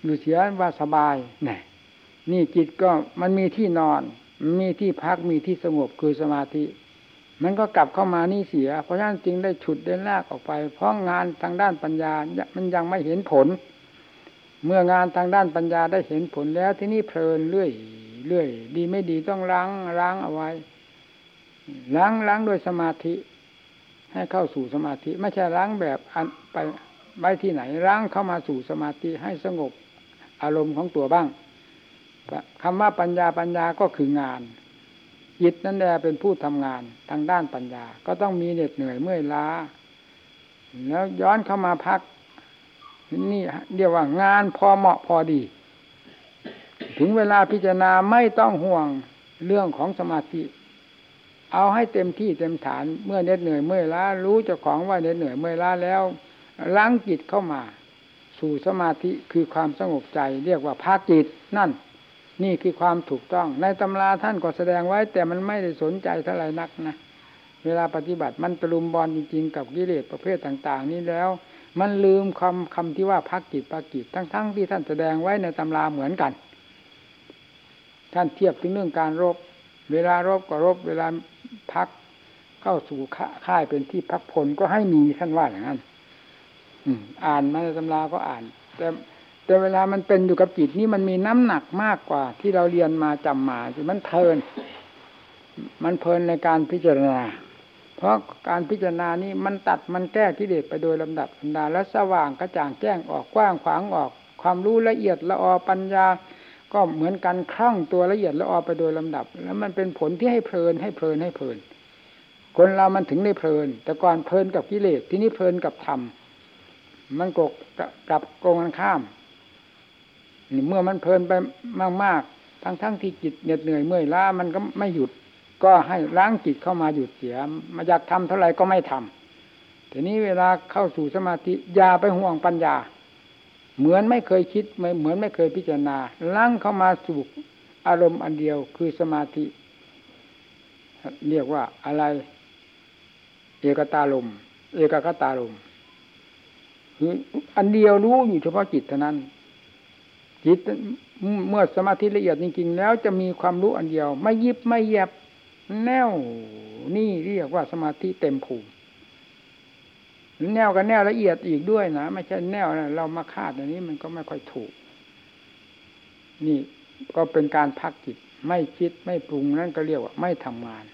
อยู่เสียว่าสบายนี่นี่จิตก็มันมีที่นอน มีที่พักมีที่สงบคือสมาธิ มันก็กลับเข้ามานี่เสีย เพราะฉะนั้นจึงได้ฉุดได้ลากออกไป เพราะงานทางด้านปัญญา มันยังไม่เห็นผล เมื่องานทางด้านปัญญาได้เห็นผลแล้วที่นี่เพลินเรื่อยเรื่อยดีไม่ดีต้องล้างล้างเอาไว้ ล้างล้างโดยสมาธิ ให้เข้าสู่สมาธิ ไม่ใช่ล้างแบบอันไปไว้ที่ไหนล้างเข้ามาสู่สมาธิให้สงบอารมณ์ของตัวบ้างคำว่าปัญญาปัญญาก็คืองาน จิตนั่นแหละเป็นผู้ทำงานทางด้านปัญญา ก็ต้องมีเหน็ดเหนื่อยเมื่อยล้า แล้วย้อนเข้ามาพัก นี่เรียกว่างานพอเหมาะพอดี ถึงเวลาพิจารณาไม่ต้องห่วงเรื่องของสมาธิ เอาให้เต็มที่เต็มฐานเมื่อเหน็ดเหนื่อยเมื่อยล้า รู้เจ้าของว่าเหน็ดเหนื่อยเมื่อยล้าแล้วล้างจิตเข้ามา สู่สมาธิคือความสงบใจ เรียกว่าพักจิตนั่น นี่คือความถูกต้อง ในตำราท่านก็แสดงไว้ แต่มันไม่ได้สนใจเท่าไหร่นักนะเวลาปฏิบัติมันตะลุมบอลจริงๆ กับกิเลสประเภทต่าง ๆ นี้แล้ว มันลืมคำคำที่ว่าพักกิจพักกิจทั้งๆทที่ท่านแสดงไว้ในตำราเหมือนกัน ท่านเทียบถึงเรื่องการรบ เวลารบก็รบ เวลาพักเข้าสู่ค่ายเป็นที่พักผลก็ให้มีท่านว่าอย่างนั้นอ่านมาในตำราก็อ่าน แต่ แต่เวลามันเป็นอยู่กับจิตนี่มันมีน้ำหนักมากกว่า ที่เราเรียนมาจำมาคือมันเพลิน มันเพลินในการพิจารณา เพราะการพิจารณานี้มันตัดมันแก้กิเลสไปโดยลำดับลำดาและสว่างกระจ่างแจ้งออกกว้างขวางออก ความรู้ละเอียดละออปัญญา ก็เหมือนกันคล่องตัวละเอียดละออไปโดยลำดับ แล้วมันเป็นผลที่ให้เพลินให้เพลินให้เพลิน คนเรามันถึงได้เพลิน แต่ก่อนเพลินกับกิเลสที่นี้เพลินกับธรรมมันกกกับโกงกันข้าม เมื่อมันเพลินไปมากๆ ทั้งๆทที่จิตเหน็ดเหนื่อยเมื่อยล้ามันก็ไม่หยุด ก็ให้ล้างจิตเข้ามาหยุดเสียมาอยากทำเท่าไหร่ก็ไม่ทำทีนี้เวลาเข้าสู่สมาธิยาไปห่วงปัญญา เหมือนไม่เคยคิดเหมือนไม่เคยพิจารณาล้างเข้ามาสู่อารมณ์อันเดียวคือสมาธิ เรียกว่าอะไร เอกตาลมเอกคตาลมคืออันเดียวรู้อยู่เฉพาะจิตเท่านั้น จิตเมื่อสมาธิละเอียดจริงๆแล้วจะมีความรู้อันเดียว ไม่ยิบไม่แยบแนวนี่เรียกว่าสมาธิเต็มภูมิแนวกับแนวละเอียดอีกด้วยนะไม่ใช่แนวนะเรามาคาดอันนี้มันก็ไม่ค่อยถูก นี่ก็เป็นการพักจิต ไม่คิดไม่ปรุงนั่นก็เรียกว่าไม่ทำงาน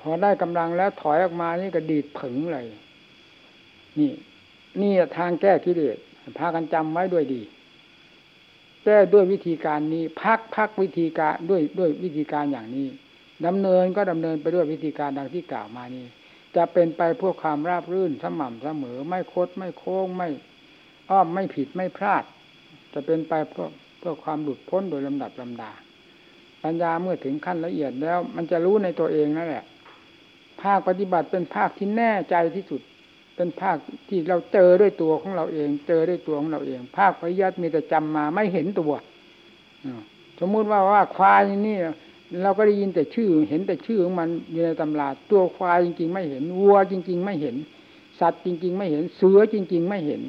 พอได้กำลังแล้วถอยออกมานี่ก็ดีดผึ่งเลย นี่ นี่ทางแก้กิเลส พากันจำไว้ด้วยดีแก้ด้วยวิธีการนี้ พักพักวิธีการด้วยด้วยวิธีการอย่างนี้ดำเนินก็ดำเนินไปด้วยวิธีการดังที่กล่าวมานี้ จะเป็นไปเพื่อความราบรื่นสม่ำเสมอ ไม่คดไม่โค้งไม่อ้อมไม่ผิดไม่พลาด จะเป็นไปเพื่อเพื่อความหลุดพ้นโดยลำดับลำดาปัญญาเมื่อถึงขั้นละเอียดแล้ว มันจะรู้ในตัวเองนั่นแหละ ภาคปฏิบัติเป็นภาคที่แน่ใจที่สุด เป็นภาคที่เราเจอด้วยตัวของเราเอง เจอด้วยตัวของเราเอง ภาคปริยัติมีแต่จำมาไม่เห็นตัวสมมุติว่าว่าควายนี่เราก็ได้ยินแต่ชื่อ เห็นแต่ชื่อของมันอยู่ในตำราตัวควายจริง ๆ ไม่เห็นวัวจริง ๆ ไม่เห็น สัตว์จริง ๆ ไม่เห็นเสือจริง ๆ ไม่เห็น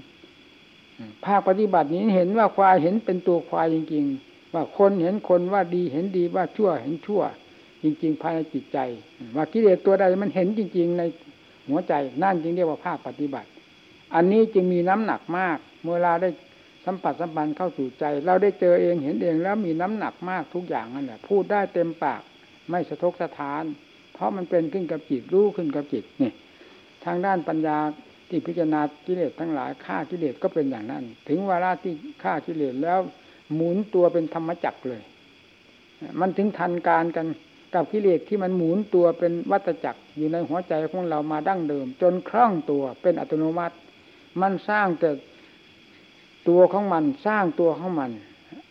ภาคปฏิบัตินี้เห็นว่าควายเห็นเป็นตัวควายจริง ๆ ว่าคนเห็นคนว่าดีเห็นดีว่าชั่วเห็นชั่ว จริง ๆ ภายในจิตใจ ว่ากิเลสตัวใดมันเห็นจริง ๆ ใน หัวใจนั่นจึงเรียกว่าภาคปฏิบัติ อันนี้จึงมีน้ำหนักมาก เมื่อเราได้สัมผัสสัมพันธ์เข้าสู่ใจ เราได้เจอเองเห็นเองแล้วมีน้ำหนักมากทุกอย่างนั่นแหละพูดได้เต็มปาก ไม่สะทกสะทาน เพราะมันเป็นขึ้นกับจิตรู้ขึ้นกับจิตนี่ทางด้านปัญญาที่พิจารณากิเลสทั้งหลายฆ่ากิเลสก็เป็นอย่างนั้น ถึงเวลาที่ฆ่ากิเลสแล้วหมุนตัวเป็นธรรมจักรเลย มันถึงทันการกัน กับกิเลสที่มันหมุนตัวเป็นวัตจักรอยู่ในหัวใจของเรามาดั้งเดิม จนคล่องตัวเป็นอัตโนมัติ มันสร้างแต่ตัวของมันสร้างตัวของมัน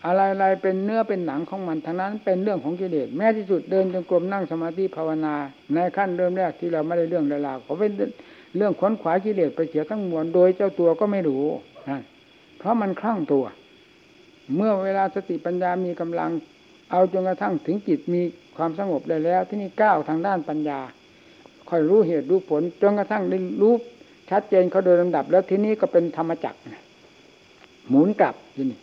อะไรๆเป็นเนื้อเป็นหนังของมันทั้งนั้นเป็นเรื่องของกิเลสแม้ที่สุดเดินจงกรมนั่งสมาธิภาวนา ในขั้นเริ่มแรกที่เราไม่ได้เรื่องเวลาเขาเป็นเรื่องขวนขวายกิเลสไปเสียทั้งมวลโดยเจ้าตัวก็ไม่รู้นะเพราะมันคล่องตัว เมื่อเวลาสติปัญญามีกำลัง เอาจนกระทั่งถึงจิตมี ความสงบได้แล้ว ที่นี่ก้าวทางด้านปัญญาค่อยรู้เหตุรู้ผลจนกระทั่งได้รู้ชัดเจนเขาโดยลำดับ แล้วที่นี้ก็เป็นธรรมจักรหมุนกลับที่นี่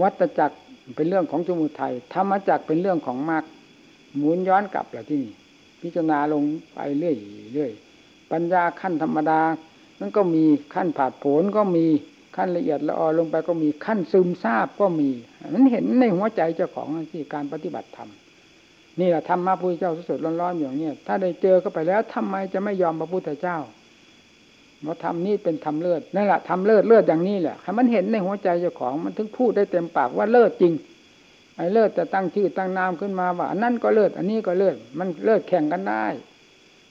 วัตจักรเป็นเรื่องของสมุทัยธรรมจักรเป็นเรื่องของมรรคหมุนย้อนกลับแล้วที่นี่พิจารณาลงไปเรื่อยเรื่อยปัญญาขั้นธรรมดานั้นก็มีขั้นผาดโผนก็มีขั้นละเอียดละออลงไปก็มีขั้นซึมซาบก็มีมันเห็นในหัวใจเจ้าของที่การปฏิบัติธรรม นี่แหละธรรมะพุทธเจ้าสดๆร้อนๆอย่างนี้ถ้าได้เจอก็ไปแล้วทำไมจะไม่ยอมพระพุทธเจ้าว่าธรรมนี่เป็นธรรมเลิศนั่นแหละธรรมเลิศเลิศอย่างนี้แหละให้มันเห็นในหัวใจเจ้าของมันถึงพูดได้เต็มปากว่าเลิศจริงไอ้เลิศจะตั้งชื่อตั้งนามขึ้นมาว่าอันนั้นก็เลิศอันนี้ก็เลิศมันเลิศแข่งกันได้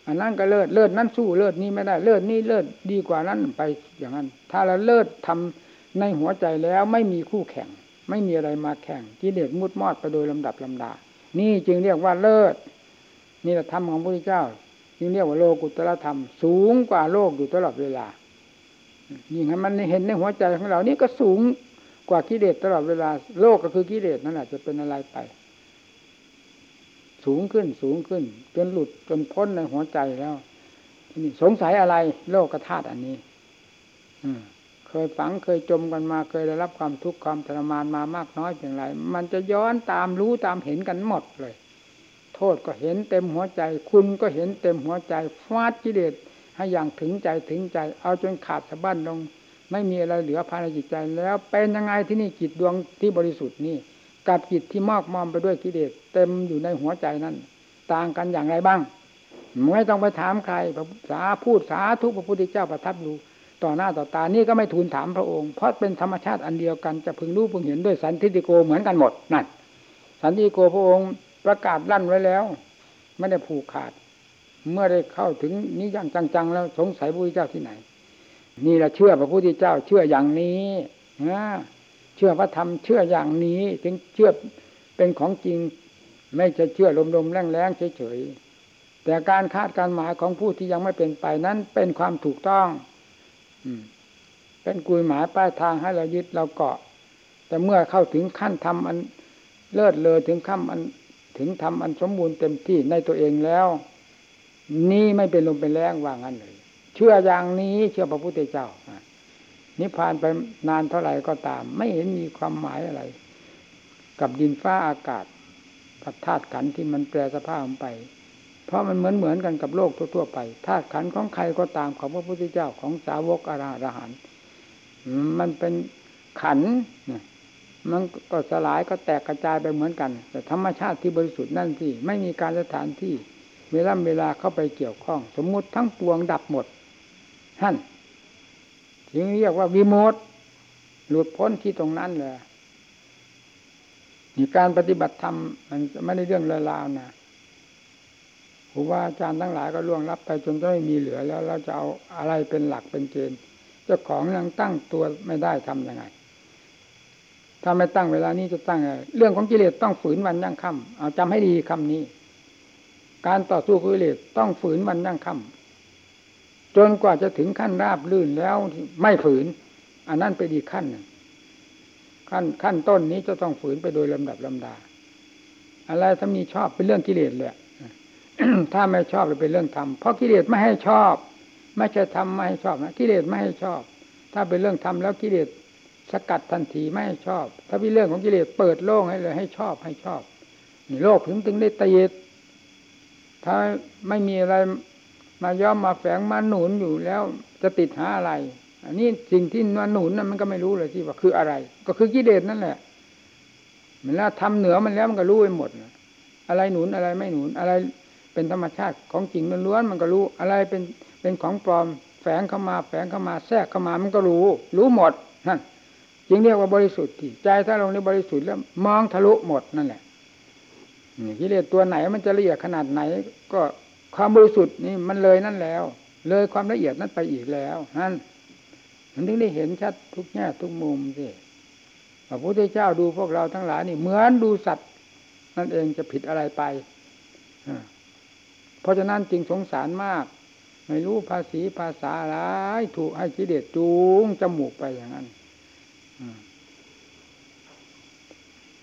อันนั้นก็เลิศเลิศนั้นสู้เลิศนี้ไม่ได้เลิศนี้เลิศดีกว่านั้นไปอย่างนั้น ถ้าเราเลิศทำในหัวใจแล้วไม่มีคู่แข่ง ไม่มีอะไรมาแข่งกิเลสมุดมอดไปโดยลำดับลำดา นี่จึงเรียกว่าเลิศนี่แหละธรรมของพระพุทธเจ้า จึงเรียกว่าโลกุตตรธรรม สูงกว่าโลกอยู่ตลอดเวลายิ่งให้มันเห็นในหัวใจของเรานี่ก็สูงกว่ากิเลสตลอดเวลา โลกก็คือกิเลสนั่นแหละจะเป็นอะไรไป สูงขึ้นสูงขึ้น จนหลุดจนพ้นในหัวใจแล้วนี่สงสัยอะไร โลกธาตุอันนี้ อื เคยฝังเคยจมกันมาเคยได้รับความทุกข์ความทรมานมามากน้อยเพียงไรมันจะย้อนตามรู้ตามเห็นกันหมดเลย โทษก็เห็นเต็มหัวใจ คุณก็เห็นเต็มหัวใจฟาดกิเลสให้อย่างถึงใจถึงใจ เอาจนขาดสะบั้นลง ไม่มีอะไรเหลือภายในจิตใจ แล้วเป็นยังไงที่นี่จิตดวงที่บริสุทธิ์นี่กับจิตที่มอกมอมไปด้วยกิเลสเต็มอยู่ในหัวใจนั้น ต่างกันอย่างไรบ้างไม่ต้องไปถามใครสาพูดสาทุกพระพุทธเจ้าประทับอยู่ ต่อหน้าต่อตานี่ก็ไม่ทูลถามพระองค์ เพราะเป็นธรรมชาติอันเดียวกันจะพึงรู้พึงเห็นด้วยสันทิติโกเหมือนกันหมดนั่นสันติโกพระองค์ประกาศลั่นไว้แล้ว ไม่ได้ผูกขาด เมื่อได้เข้าถึงนี้อย่างจังๆ แล้วสงสัยพระพุทธเจ้าที่ไหน นี่แหละเชื่อพระพุทธเจ้าเชื่ออย่างนี้นะเชื่อพระธรรมเชื่ออย่างนี้ ถึงเชื่อเป็นของจริง ไม่จะเชื่อลมๆแรงๆเฉยๆแต่การคาดการหมายของผู้ที่ยังไม่เป็นไปนั้นเป็นความถูกต้อง เป็นกุยหมายป้ายทางให้เรายึดเราเกาะ แต่เมื่อเข้าถึงขั้นทำอันเลิศเลยถึงขั้นอันถึงทำอันสมบูรณ์เต็มที่ในตัวเองแล้ว นี่ไม่เป็นลมเป็นแรงว่างั้นเลย เชื่ออย่างนี้เชื่อพระพุทธเจ้านิพพานไปนานเท่าไหร่ก็ตาม ไม่เห็นมีความหมายอะไร กับดินฟ้าอากาศกับธาตุขันที่มันแปรสภาพไป ราะมันเหมือนเหมือนกันกับโลกทั่วๆไปธาตุขันของใครก็ตามของพระพุทธเจ้าของสาวกอรหันต์มันเป็นขันมันก็สลายก็แตกกระจายไปเหมือนกัน แต่ธรรมชาติที่บริสุทธิ์นั่นที่ไม่มีการสถานที่เวลาเวลาเข้าไปเกี่ยวข้อง สมมุติทั้งปวงดับหมดท่านจึงเรียกว่าวิโมตหลุดพ้นที่ตรงนั้นเลยนี่การปฏิบัติธรรมมันไม่ได้เรื่องเลวๆนะ ครูบาอาจารย์ทั้งหลายก็ล่วงรับไปจนจะไม่มีเหลือแล้วเราจะเอาอะไรเป็นหลักเป็นเกณฑ์เจ้าของยังตั้งตัวไม่ได้ทํำยังไงถ้าไม่ตั้งเวลานี้จะตั้งไงเรื่องของกิเลสต้องฝืนวันยั่งค่ำเอาจำให้ดีคำนี้ การต่อสู้กิเลสต้องฝืนวันยั่งค่ำจนกว่าจะถึงขั้นราบลื่นแล้วไม่ฝืน อันนั้นไปดีขั้นหนึ่งขั้นขั้นต้นนี้จะต้องฝืนไปโดยลำดับลำดา อะไรถ้ามีชอบเป็นเรื่องกิเลสเลย ถ้าไม่ชอบจะเป็นเรื่องทำเพราะกิเลสไม่ให้ชอบ ไม่ใช่ทำไม่ให้ชอบนะกิเลสไม่ให้ชอบ ถ้าเป็นเรื่องทำแล้วกิเลสสกัดทันทีไม่ให้ชอบ ถ้าเป็นเรื่องของกิเลสเปิดโล่งให้เลย ให้ชอบให้ชอบนี่โลกถึงถึงได้ตีดถ้าไม่มีอะไรมาย้อมมาแฝงมาหนุนอยู่แล้วจะติดหาอะไร อันนี้สิ่งที่มาหนุนนั้นมันก็ไม่รู้เลยที่ว่าคืออะไร ก็คือกิเลสนั่นแหละมันแล้วทำเหนือมันแล้วมันก็รู้ไปหมดอะไรหนุนอะไรไม่หนุนอะไร เป็นธรรมชาติของจริงล้วนๆมันก็รู้ อะไรเป็นเป็นของปลอม แฝงเข้ามาแฝงเข้ามาแทรกเข้ามามันก็รู้ รู้หมดนั่นจึงเรียกว่าบริสุทธิ์ใจถ้าลงในบริสุทธิ์แล้วมองทะลุหมดนั่นแหละนี่กิเลสตัวไหนมันจะละเอียดขนาดไหน ก็ความบริสุทธิ์นี่มันเลยนั่นแล้ว เลยความละเอียดนั้นไปอีกแล้วนั่นมันถึงได้เห็นชัดทุกแง่ทุกมุมสิพระพุทธเจ้าดูพวกเราทั้งหลายนี่เหมือนดูสัตว์นั่นเองจะผิดอะไรไป เพราะฉะนั้นจึงสงสารมาก ไม่รู้ภาษีภาษาอะไรถูกให้กิเลสจูงจมูกไปอย่างนั้น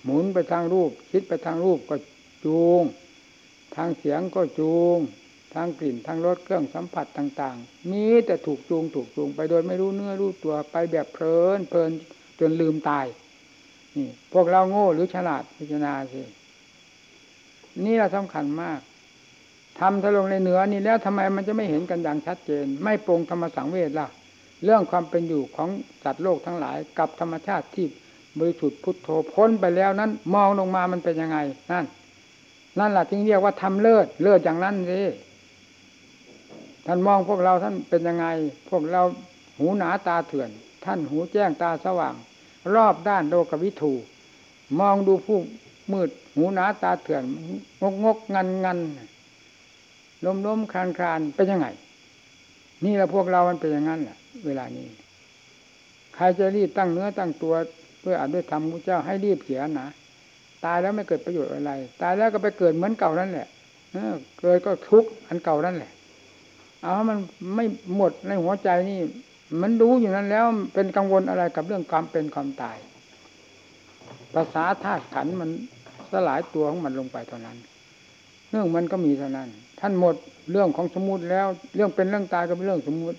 หมุนไปทางรูป คิดไปทางรูปก็จูง ทางเสียงก็จูง ทางกลิ่นทางรสเครื่องสัมผัสต่างๆมีแต่ถูกจูงถูกจูงไปโดยไม่รู้เนื้อรู้ตัวไปแบบเพลินเพลินจนลืมตาย นี่ พวกเราโง่หรือฉลาดพิจารณาสินี่เราสำคัญมาก ทำทะลงในเหนือนี่แล้วทำไมมันจะไม่เห็นกันอย่างชัดเจน ไม่ปรงธรรมสังเวชล่ะ เรื่องความเป็นอยู่ของสัตว์โลกทั้งหลาย กับธรรมชาติที่บริสุทธิ์พุทโธพ้นไปแล้วนั้น มองลงมามันเป็นยังไงนั่น นั่นแหละจึงเรียกว่าทำเลิศเลิศอย่างนั้นสิท่านมองพวกเราท่านเป็นยังไง พวกเราหูหนาตาเถื่อน ท่านหูแจ้งตาสว่าง รอบด้านโลกวิถูมองดูผู้มืด หูหนาตาเถื่อน งกงกงันงัน ล้มล้มคลานคลานเป็นยังไง นี่แหละพวกเรามันเป็นอย่างนั้นแหละเวลานี้ ใครจะรีบตั้งเนื้อตั้งตัวด้วยอาจด้วยธรรมพระเจ้าให้รีบเสียนะตายแล้วไม่เกิดประโยชน์อะไร ตายแล้วก็ไปเกิดเหมือนเก่านั่นแหละเกิดก็ทุกข์อันเก่านั่นแหละ เอามันไม่หมดในหัวใจนี่ มันรู้อยู่นั้นแล้วเป็นกังวลอะไรกับเรื่องความเป็นความตายภาษาธาตุขันมันสลายตัวของมันลงไปเท่านั้น เรื่องมันก็มีเท่านั้น ท่านหมดเรื่องของสมมุติแล้ว เรื่องเป็นเรื่องตายก็เป็นเรื่องสมมุติ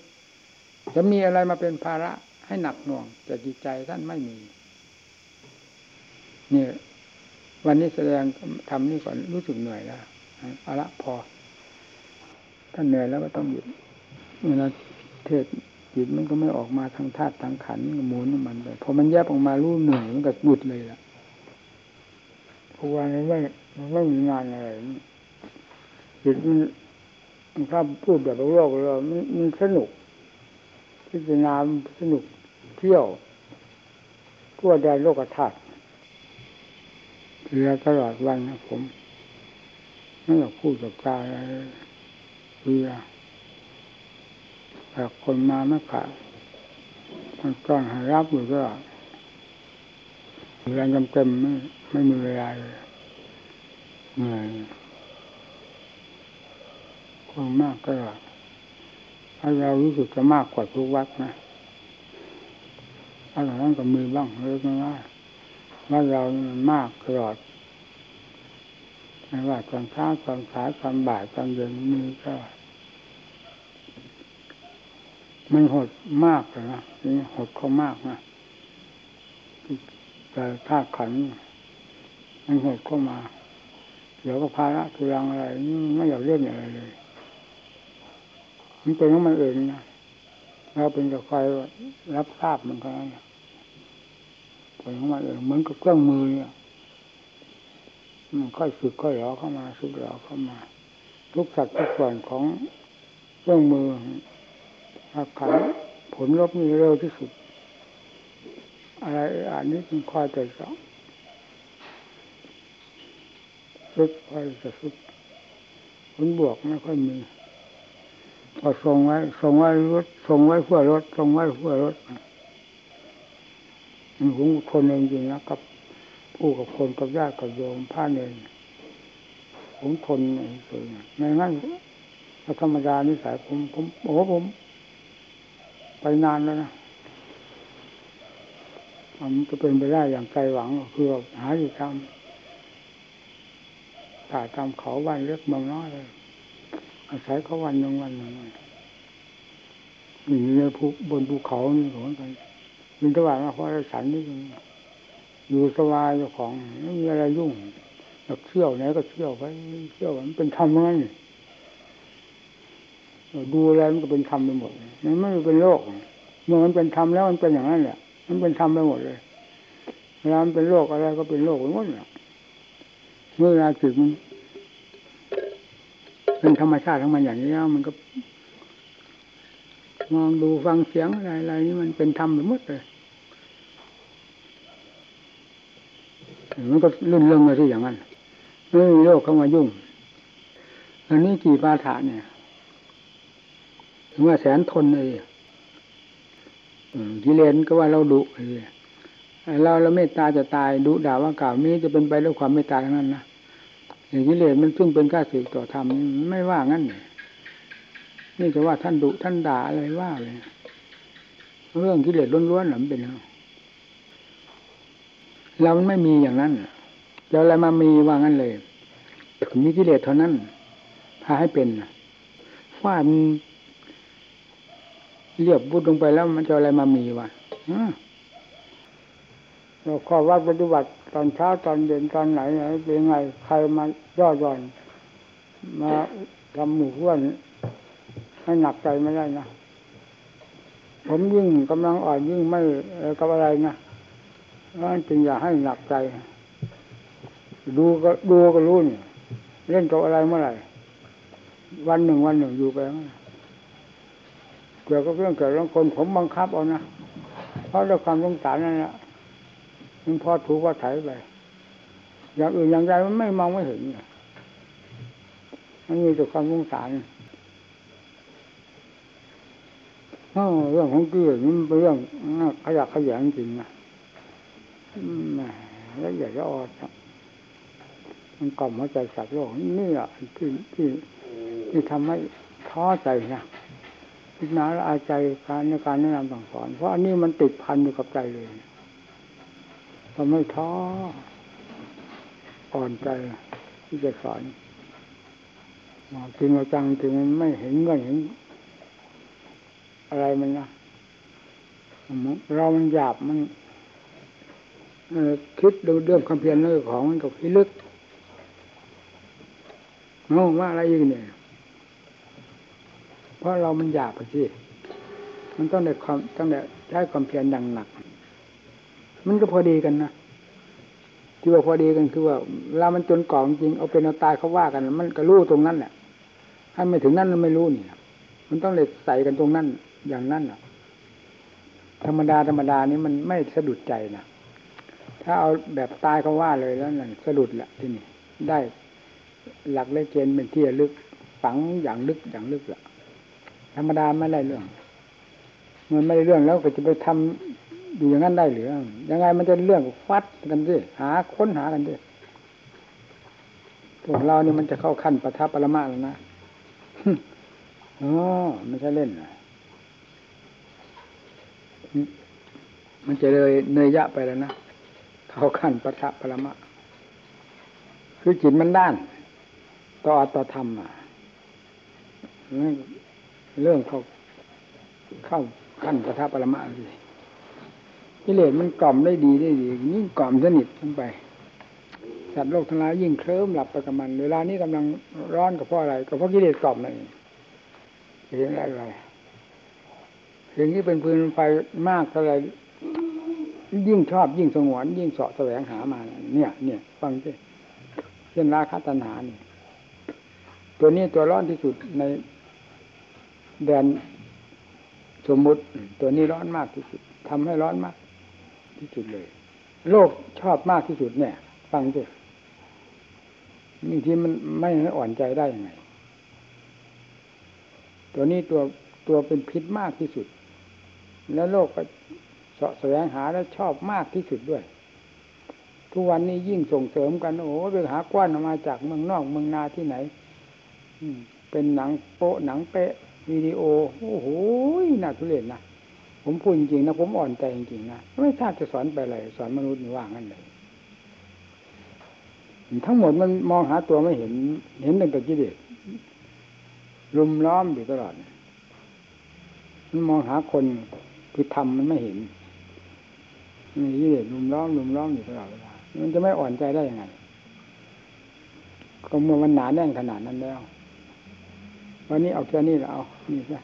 จะมีอะไรมาเป็นภาระให้หนักหน่วงแต่จิตใจท่านไม่มีนี่วันนี้แสดงทำนี่ก่อนรู้สึกเหนื่อยแล้วเอาละพอถ้านเหนื่อยแล้วก็ต้องหยุดเวลาเทศจิตมันก็ไม่ออกมาทางธาตุทางขันมันหมุนมันไปพอมันแยบออกมารู้เหนื่อยมันก็หยุดเลยล่ะเพราะว่ามันไม่มันไม่มีงานอะไร จิตมันถ้าพูดแบบโลกเรามันสนุก พิจารณาสนุกเที่ยวทั่วแดนโลกธาตุเรือตลอดวันนะผมไม่อยากพูดกับกาเรือแต่คนมาไม่ขาดมันก้อนหารับอยู่ก็เรือจำเต็มไม่ไม่มีเวลาเลยเหนื่อย คนมากก็ถ้าเรารู้สึกจะมากกว่าทุกวัดนะอะไรนั้นก็มีบ้างเล็กน้อยว่าเรามันมากตลอดไม่ว่าตอนเช้าตอนสายตอนบ่ายตอนเย็นมีก็มันหดมากเลยนะนี่หดเขามากนะแต่ถ้าขัน มันหดเข้ามาเดี๋ยวก็ภาระทุรังอะไรนี่ไม่อยากเล่นอะไรเลย มันเป็นของมันเองนะเราเป็นกับใครรับทราบมันเท่านั้นเป็นของมันเองเหมือนกับเครื่องมือเนี่ยมันค่อยสึกค่อยหล่อเข้ามาสึกหล่อเข้ามา ทุกสัดทุกส่วนของเครื่องมืออาการผลลบมีเร็วที่สุด อะไรอันนี้จึงค่อยแต่สองสุดค่อยจะสุดผลบวกไม่ค่อยมี พอทรงไว้ทรงไว้รถทรงไว้เพื่อรถทรงไว้เพื่อรถมันหุงคนเองจริงนะกับผู้กับคนกับญาติกับโยมผ้าเนยผมทนเฉยๆไม่งั้นธรรมดานิสัยผมผมโอ้ผม ไปนานแล้วนะมันจะเป็นไปได้อย่างใจหวังคือหาอยู่ทำถ่าตามเขาบ้านเล็กเมืองน้อยเลย อาศัยเขาวันหนึ่งวันหนึ่งอยู่ในภูบนภูเขานี่เหมือนกันมินตะวันมาเพราะฉันนี่อยู่สบายเจ้าของไม่มีอะไรยุ่งอยากเที่ยวไหนก็เที่ยวไปเที่ยวมันเป็นธรรมนั่นดูอะไรมันก็เป็นธรรมไปหมดมันไม่เป็นโลกเมื่อมันเป็นธรรมแล้วมันเป็นอย่างนั้นแหละมันเป็นธรรมไปหมดเลยเวลามันเป็นโลกอะไรก็เป็นโลกไปหมดเนี่ยเมื่อเวลาจิตมัน เป็นธรรมชาติของมันอย่างนี้แล้วมันก็ มองดูฟังเสียงอะไรอะไรนี่มันเป็นธรรมไปหมดเลยมันก็ลื่นเรื่องมาที่อย่างนั้นไม่มีโลกเข้ามายุ่ง อันนี้กี่ปาฐานเนี่ยถึงว่าแสนทนเลยกิเลนก็ว่าเราดุเลยเราเราเมตตาจะตายดุด่าว่ากล่าวนี้จะเป็นไปด้วยความเมตตาทั้งนั้นนะ อย่างกิเลสมันซึ่งเป็นข้าศึกต่อธรรมไม่ว่างั้น นี่จะว่าท่านดุท่านด่าอะไรว่าเลยเรื่องกิเลสล้วนๆหรือเป็นเรามันไม่มีอย่างนั้นจะอะไรมามีว่างั้นเลยมีกิเลสเท่านั้นพาให้เป็นฟาดเรียบบุดลงไปแล้วมันจะอะไรมามีวะเราขอวัดปฏิบัติ ตอนเช้าตอนเย็นตอนไหนไหนเป็นไง ใครมาย่อหย่อน มาทำหมู่เพื่อนให้หนักใจไม่ได้นะผมยิ่งกำลังอ่อนยิ่งไม่กับอะไรนะนั่นจึงอย่าให้หนักใจ ดูก็ดูก็รู้นี่เล่นกับอะไรเมื่อไหร่ วันหนึ่งวันหนึ่งอยู่ไปเกี่ยวกับเรื่องเกี่ยวกับคนผมบังคับเอานะเพราะด้วยความสงสารนั่นแหละ มันพอถูกว่าไถไปอย่างอื่นอย่างใดมันไม่มองไม่เห็นมันมีแต่ความสงสารเรื่องของเกี่มันเป็นเรื่องขยักขยันจริงนะแล้วอยากจะอดมันกล่อมหัวใจสัตว์โลกนี่แหละที่ที่ที่ทำให้ท้อใจนะพิจารณาอาใจการในการแนะนำสั่งสอน เพราะอันนี้มันติดพันอยู่กับใจเลย ทำให้ท้ออ่อนใจที่จะสอนจริงเราจังจริงมันไม่เห็นเงื่อนเห็น อะไรมันนะเรามันหยาบมันคิดดูเรื่องความเพียรเรื่องของมันกับพิลึกงงว่าอะไรอีกเนี่ยเพราะเรามันหยาบไปสิมันต้องได้ความต้องได้ใช้ความเพียรดังหนัก มันก็พอดีกันนะที่ว่าพอดีกันคือว่าเวลามันจนกล่องจริงเอาเป็นเอาตายเขาว่ากัน มันก็รู้ตรงนั้นแหละถ้าไม่ถึงนั้นมันไม่รู้นี่มันต้องเลยใส่กันตรงนั้น อย่างนั้นอะ ธรรมดาธรรมดานี้มันไม่สะดุดใจนะถ้าเอาแบบตายเขาว่าเลยแล้วนั่นสะดุดแหละที่นี่ได้หลักเลขเกณฑ์เป็นที่ลึกฝังอย่างลึกอย่างลึกละธรรมดาไม่ได้เรื่องมันไม่ได้เรื่องแล้วก็จะไปทำ อยู่อย่างนั้นได้หรือยังไงมันจะเรื่องฟัดกันดิหาค้นหากันดิพวกเรานี่มันจะเข้าขั้นประทับปรมาแล้วนะอ๋อไม่ใช่เล่นนะมันจะเลยเนยยะไปแล้วนะเข้าขั้นประทับปรมาคือจิตมันด้าน ต่ออัตธรรมอะเรื่องเขาเข้าขั้นประทับปรมาเลย กิเลสมันกล่อมได้ดีได้ดียิ่งกล่อมสนิทขึ้นไป สัตว์โลกทั้งหลายยิ่งเคลิ้มหลับไปกับมัน เวลานี้กำลังร้อนกับเพราะอะไรก็เพราะกิเลสกล่อมนั่นเองเห็นอะไรอย่งนี้เป็นพื้นไฟมากเท่าไรยิ่งชอบยิ่งสงวน ยิ่งเสาะแสวงหามา เนี่ย เนี่ย ฟังสิเช่นราคาตัณหานี่ตัวนี้ตัวร้อนที่สุดในแดนสมมุติ ตัวนี้ร้อนมากที่สุดทำให้ร้อนมาก ที่สุดเลย โลกชอบมากที่สุดเนี่ย ฟังสินี่ที่มันไม่อ่อนใจได้ยังไง ตัวนี้ตัวตัวเป็นพิษมากที่สุด แล้วโลกก็เสาะแสวงหาแล้วชอบมากที่สุดด้วย ทุกวันนี้ยิ่งส่งเสริมกันโอ้ไปหากว้านมาจากเมืองนอกเมืองนาที่ไหนเป็นหนังโป๊ะหนังเป๊ะวิดีโอ โอ้โหน่าทุเรศนะ ผมพูดจริงๆนะผมอ่อนใจจริงๆนะไม่ทราบจะสอนไปอะไรสอนมนุษย์นี่ว่างั้นเลยทั้งหมดมันมองหาตัวไม่เห็น เห็นแต่กิเลสรุมล้อมอยู่ตลอดมันมองหาคนคือทำมันไม่เห็นนี่กิเลสรุมล้อมรุมล้อมอยู่ตลอดเวลามันจะไม่อ่อนใจได้ยังไงก็เมื่อมันหนาแน่นขนาดนั้นแล้ววันนี้เอาแค่นี้แล้วเอานี่ใช่